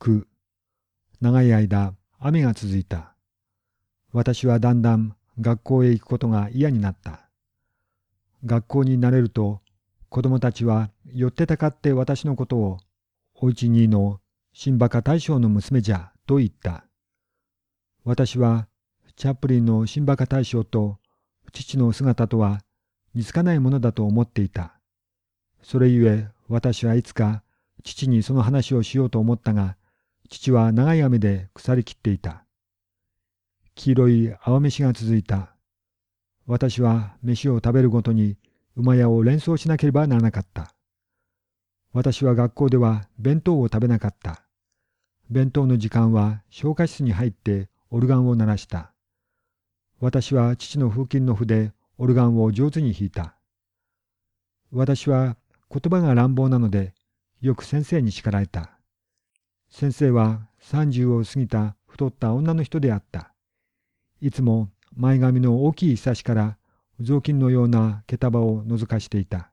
9長い間雨が続いた。私はだんだん学校へ行くことが嫌になった。学校に慣れると子供たちは寄ってたかって私のことをおうちにの新バカ大将の娘じゃと言った。私はチャップリンの新バカ大将と父の姿とは似つかないものだと思っていた。それゆえ私はいつか父にその話をしようと思ったが、父は長い雨で腐りきっていた。黄色い泡飯が続いた。私は飯を食べるごとに馬屋を連想しなければならなかった。私は学校では弁当を食べなかった。弁当の時間は消化室に入ってオルガンを鳴らした。私は父の風琴の筆、オルガンを上手に弾いた。私は言葉が乱暴なので、よく先生に叱られた。先生は30を過ぎた太った女の人であった。いつも前髪の大きいひしから雑巾のような毛束を覗かしていた。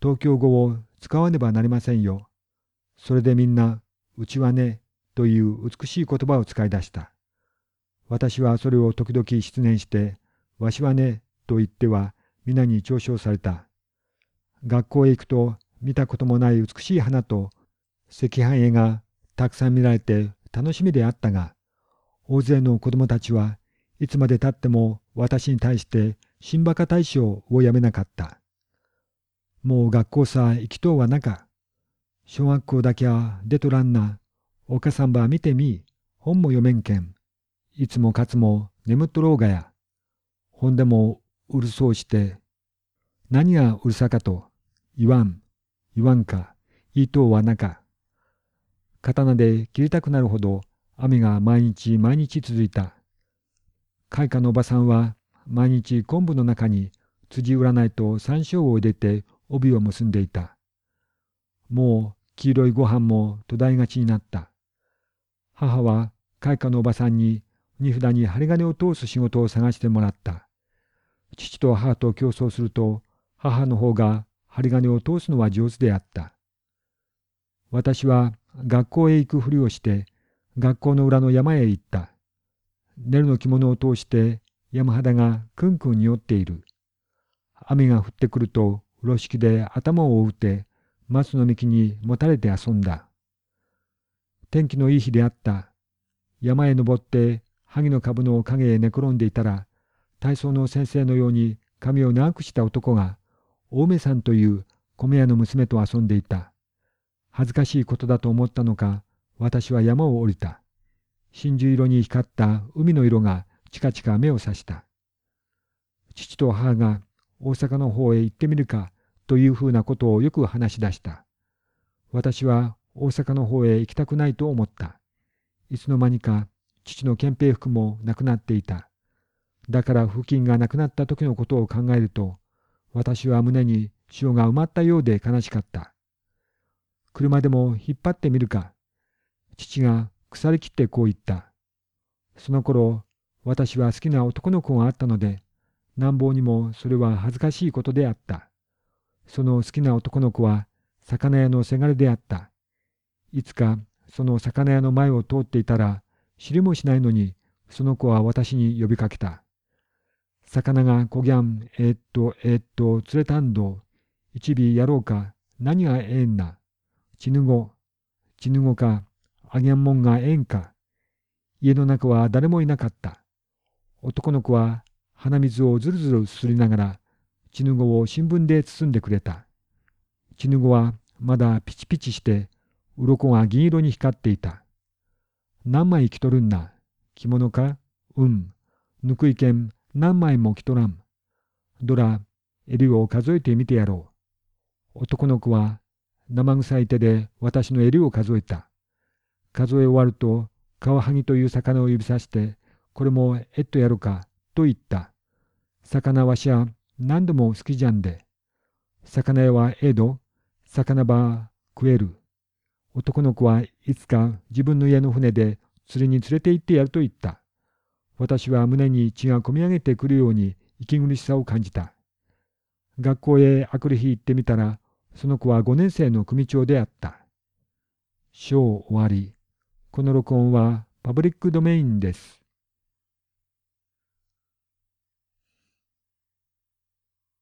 東京語を使わねばなりませんよ。それでみんな、うちはね、という美しい言葉を使い出した。私はそれを時々失念して、わしはね、と言っては皆に嘲笑された。学校へ行くと見たこともない美しい花と赤飯絵がたくさん見られて楽しみであったが、大勢の子供たちはいつまでたっても私に対して新バカ大将をやめなかった。もう学校さ行きとうはなか。小学校だけは出とらんな。お母さんば見てみ。本も読めんけん。いつもかつも眠っとろうがや。ほんでもうるそうして。何がうるさかと言わん。言わんか。言いとうはなか。刀で切りたくなるほど雨が毎日毎日続いた。開花のおばさんは毎日昆布の中に辻占いと山椒を入れて帯を結んでいた。もう黄色いご飯も途絶えがちになった。母は開花のおばさんに荷札に針金を通す仕事を探してもらった。父と母と競争すると母の方が針金を通すのは上手であった。私は学校へ行くふりをして学校の裏の山へ行った。寝るの着物を通して山肌がくんくん匂っている。雨が降ってくると風呂敷で頭を覆って松の幹にもたれて遊んだ。天気のいい日であった。山へ登って萩の株の陰へ寝転んでいたら体操の先生のように髪を長くした男が大梅さんという米屋の娘と遊んでいた。恥ずかしいことだと思ったのか、私は山を降りた。真珠色に光った海の色がチカチカ目を刺した。父と母が大阪の方へ行ってみるかというふうなことをよく話し出した。私は大阪の方へ行きたくないと思った。いつの間にか父の憲兵服もなくなっていた。だから付近がなくなった時のことを考えると、私は胸に潮が埋まったようで悲しかった。車でも引っ張ってみるか。父が腐りきってこう言った。その頃、私は好きな男の子があったので、なんぼにもそれは恥ずかしいことであった。その好きな男の子は魚屋のせがれであった。いつかその魚屋の前を通っていたら、知りもしないのに、その子は私に呼びかけた。魚がこぎゃん、えー、っと、えー、っと、釣れたんど、一尾やろうか、何がええんな。ちぬご、ちぬごか、あげんもんがえんか。家の中は誰もいなかった。男の子は鼻水をずるずるすすりながら、ちぬごを新聞で包んでくれた。ちぬごはまだピチピチして、鱗が銀色に光っていた。何枚着とるんな。着物かうん。ぬくいけん何枚も着とらん。ドラ、襟を数えてみてやろう。男の子は生臭い手で私の襟を数えた。数え終わると、カワハギという魚を指さして、これもえっとやるか、と言った。魚わしは何度も好きじゃんで。魚屋はえど、魚ば食える。男の子はいつか自分の家の船で釣りに連れて行ってやると言った。私は胸に血がこみ上げてくるように息苦しさを感じた。学校へあくる日行ってみたら、その子は5年生の組長であった。章終わり。この録音はパブリックドメインです。